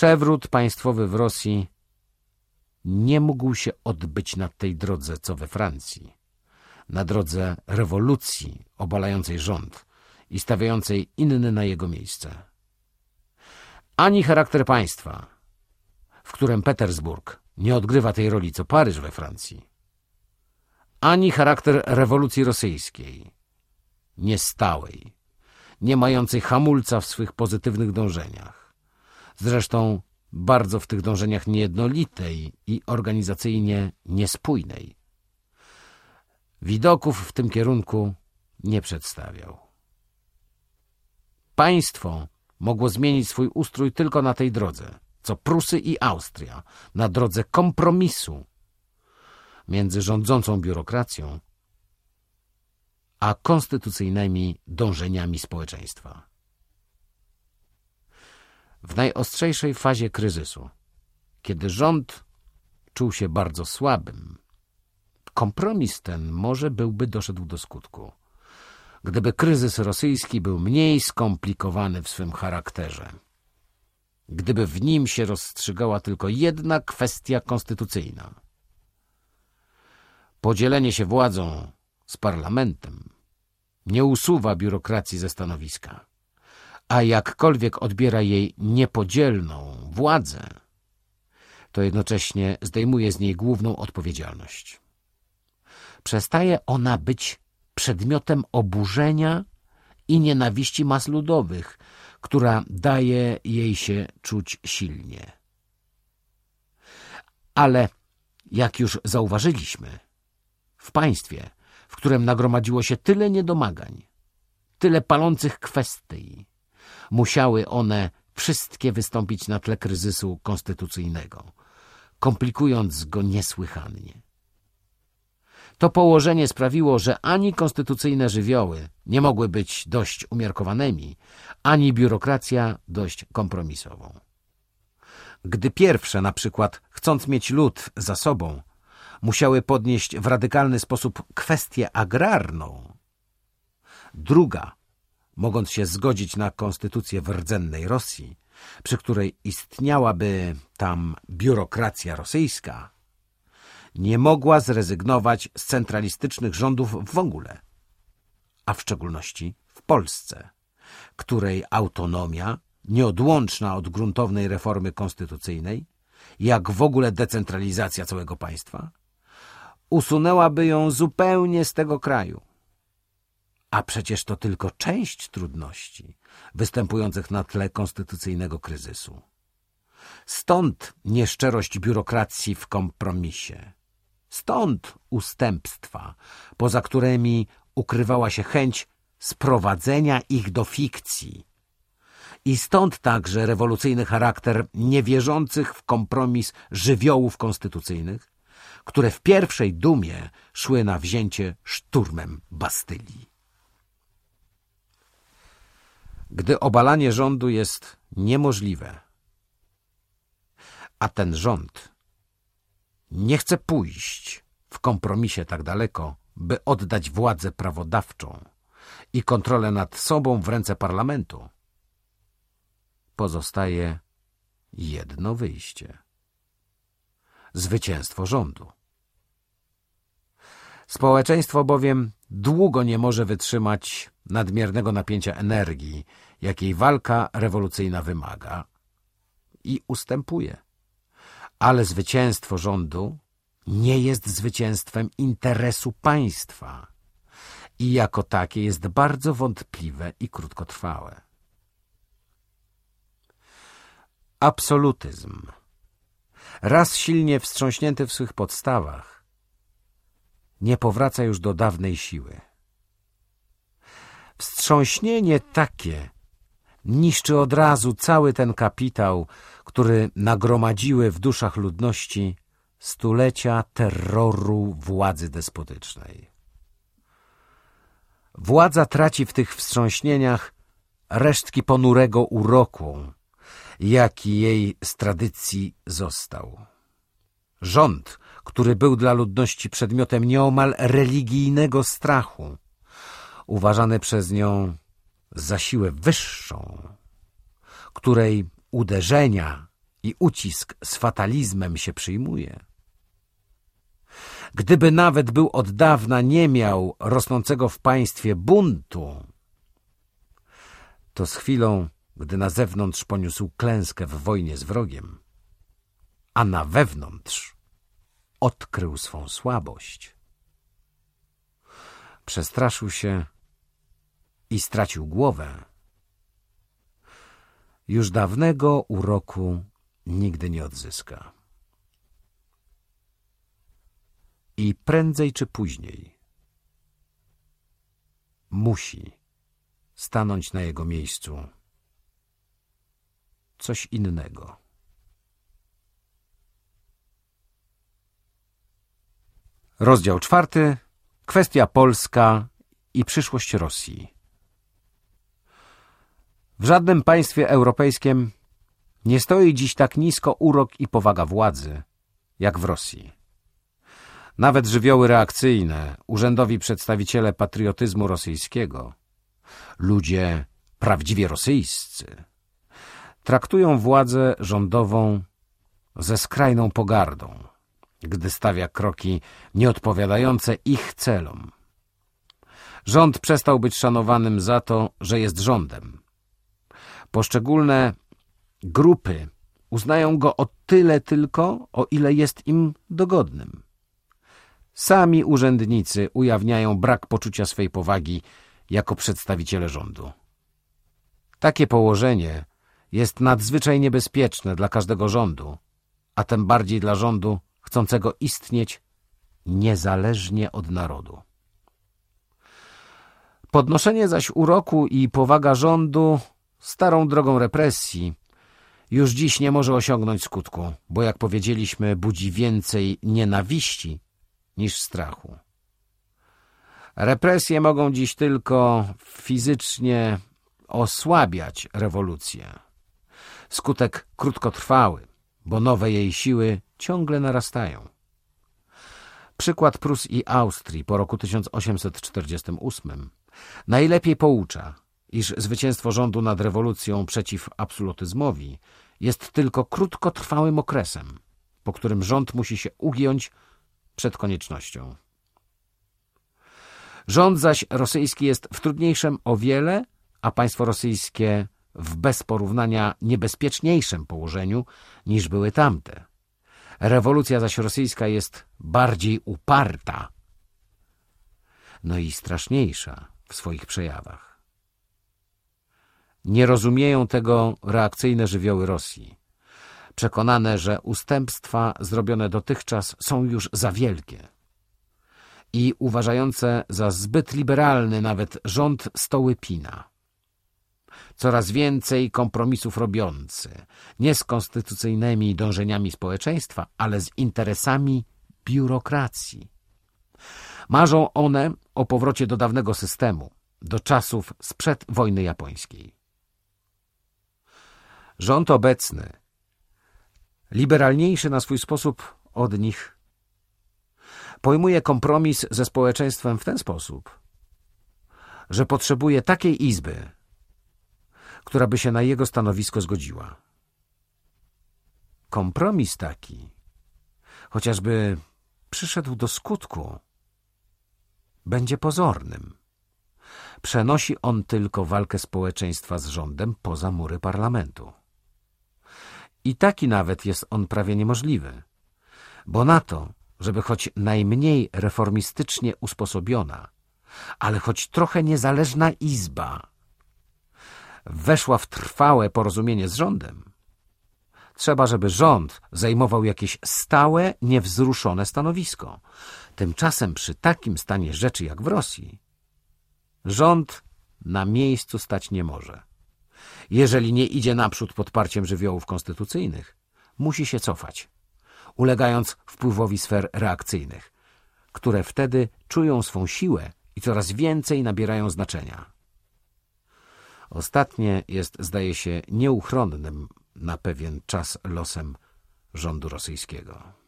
Przewrót państwowy w Rosji nie mógł się odbyć na tej drodze, co we Francji. Na drodze rewolucji obalającej rząd i stawiającej inny na jego miejsce. Ani charakter państwa, w którym Petersburg nie odgrywa tej roli, co Paryż we Francji, ani charakter rewolucji rosyjskiej, niestałej, nie mającej hamulca w swych pozytywnych dążeniach. Zresztą bardzo w tych dążeniach niejednolitej i organizacyjnie niespójnej. Widoków w tym kierunku nie przedstawiał. Państwo mogło zmienić swój ustrój tylko na tej drodze, co Prusy i Austria, na drodze kompromisu między rządzącą biurokracją a konstytucyjnymi dążeniami społeczeństwa. W najostrzejszej fazie kryzysu, kiedy rząd czuł się bardzo słabym, kompromis ten może byłby doszedł do skutku, gdyby kryzys rosyjski był mniej skomplikowany w swym charakterze. Gdyby w nim się rozstrzygała tylko jedna kwestia konstytucyjna. Podzielenie się władzą z parlamentem nie usuwa biurokracji ze stanowiska, a jakkolwiek odbiera jej niepodzielną władzę, to jednocześnie zdejmuje z niej główną odpowiedzialność. Przestaje ona być przedmiotem oburzenia i nienawiści mas ludowych, która daje jej się czuć silnie. Ale, jak już zauważyliśmy, w państwie, w którym nagromadziło się tyle niedomagań, tyle palących kwestii, musiały one wszystkie wystąpić na tle kryzysu konstytucyjnego, komplikując go niesłychanie. To położenie sprawiło, że ani konstytucyjne żywioły nie mogły być dość umiarkowanymi, ani biurokracja dość kompromisową. Gdy pierwsze, na przykład, chcąc mieć lud za sobą, musiały podnieść w radykalny sposób kwestię agrarną, druga, mogąc się zgodzić na konstytucję w rdzennej Rosji, przy której istniałaby tam biurokracja rosyjska, nie mogła zrezygnować z centralistycznych rządów w ogóle, a w szczególności w Polsce, której autonomia, nieodłączna od gruntownej reformy konstytucyjnej, jak w ogóle decentralizacja całego państwa, usunęłaby ją zupełnie z tego kraju. A przecież to tylko część trudności występujących na tle konstytucyjnego kryzysu. Stąd nieszczerość biurokracji w kompromisie. Stąd ustępstwa, poza którymi ukrywała się chęć sprowadzenia ich do fikcji. I stąd także rewolucyjny charakter niewierzących w kompromis żywiołów konstytucyjnych, które w pierwszej dumie szły na wzięcie szturmem Bastylii. Gdy obalanie rządu jest niemożliwe, a ten rząd nie chce pójść w kompromisie tak daleko, by oddać władzę prawodawczą i kontrolę nad sobą w ręce parlamentu. Pozostaje jedno wyjście. Zwycięstwo rządu. Społeczeństwo bowiem długo nie może wytrzymać nadmiernego napięcia energii, jakiej walka rewolucyjna wymaga i ustępuje ale zwycięstwo rządu nie jest zwycięstwem interesu państwa i jako takie jest bardzo wątpliwe i krótkotrwałe. Absolutyzm, raz silnie wstrząśnięty w swych podstawach, nie powraca już do dawnej siły. Wstrząśnienie takie niszczy od razu cały ten kapitał, który nagromadziły w duszach ludności stulecia terroru władzy despotycznej. Władza traci w tych wstrząśnieniach resztki ponurego uroku, jaki jej z tradycji został. Rząd, który był dla ludności przedmiotem nieomal religijnego strachu, uważany przez nią za siłę wyższą, której uderzenia i ucisk z fatalizmem się przyjmuje. Gdyby nawet był od dawna nie miał rosnącego w państwie buntu, to z chwilą, gdy na zewnątrz poniósł klęskę w wojnie z wrogiem, a na wewnątrz odkrył swą słabość, przestraszył się i stracił głowę, już dawnego uroku nigdy nie odzyska. I prędzej czy później musi stanąć na jego miejscu coś innego. Rozdział czwarty. Kwestia polska i przyszłość Rosji. W żadnym państwie europejskim nie stoi dziś tak nisko urok i powaga władzy, jak w Rosji. Nawet żywioły reakcyjne, urzędowi przedstawiciele patriotyzmu rosyjskiego, ludzie prawdziwie rosyjscy, traktują władzę rządową ze skrajną pogardą, gdy stawia kroki nieodpowiadające ich celom. Rząd przestał być szanowanym za to, że jest rządem. Poszczególne grupy uznają go o tyle tylko, o ile jest im dogodnym. Sami urzędnicy ujawniają brak poczucia swej powagi jako przedstawiciele rządu. Takie położenie jest nadzwyczaj niebezpieczne dla każdego rządu, a tym bardziej dla rządu chcącego istnieć niezależnie od narodu. Podnoszenie zaś uroku i powaga rządu starą drogą represji już dziś nie może osiągnąć skutku, bo jak powiedzieliśmy, budzi więcej nienawiści niż strachu. Represje mogą dziś tylko fizycznie osłabiać rewolucję. Skutek krótkotrwały, bo nowe jej siły ciągle narastają. Przykład Prus i Austrii po roku 1848 najlepiej poucza, iż zwycięstwo rządu nad rewolucją przeciw absolutyzmowi jest tylko krótkotrwałym okresem, po którym rząd musi się ugiąć przed koniecznością. Rząd zaś rosyjski jest w trudniejszym o wiele, a państwo rosyjskie w bez porównania niebezpieczniejszym położeniu niż były tamte. Rewolucja zaś rosyjska jest bardziej uparta, no i straszniejsza w swoich przejawach. Nie rozumieją tego reakcyjne żywioły Rosji, przekonane, że ustępstwa zrobione dotychczas są już za wielkie i uważające za zbyt liberalny nawet rząd Stołypina. Coraz więcej kompromisów robiący, nie z konstytucyjnymi dążeniami społeczeństwa, ale z interesami biurokracji. Marzą one o powrocie do dawnego systemu, do czasów sprzed wojny japońskiej. Rząd obecny, liberalniejszy na swój sposób od nich, pojmuje kompromis ze społeczeństwem w ten sposób, że potrzebuje takiej izby, która by się na jego stanowisko zgodziła. Kompromis taki, chociażby przyszedł do skutku, będzie pozornym. Przenosi on tylko walkę społeczeństwa z rządem poza mury parlamentu. I taki nawet jest on prawie niemożliwy, bo na to, żeby choć najmniej reformistycznie usposobiona, ale choć trochę niezależna izba weszła w trwałe porozumienie z rządem, trzeba, żeby rząd zajmował jakieś stałe, niewzruszone stanowisko. Tymczasem przy takim stanie rzeczy jak w Rosji, rząd na miejscu stać nie może. Jeżeli nie idzie naprzód podparciem żywiołów konstytucyjnych, musi się cofać, ulegając wpływowi sfer reakcyjnych, które wtedy czują swą siłę i coraz więcej nabierają znaczenia. Ostatnie jest, zdaje się, nieuchronnym na pewien czas losem rządu rosyjskiego.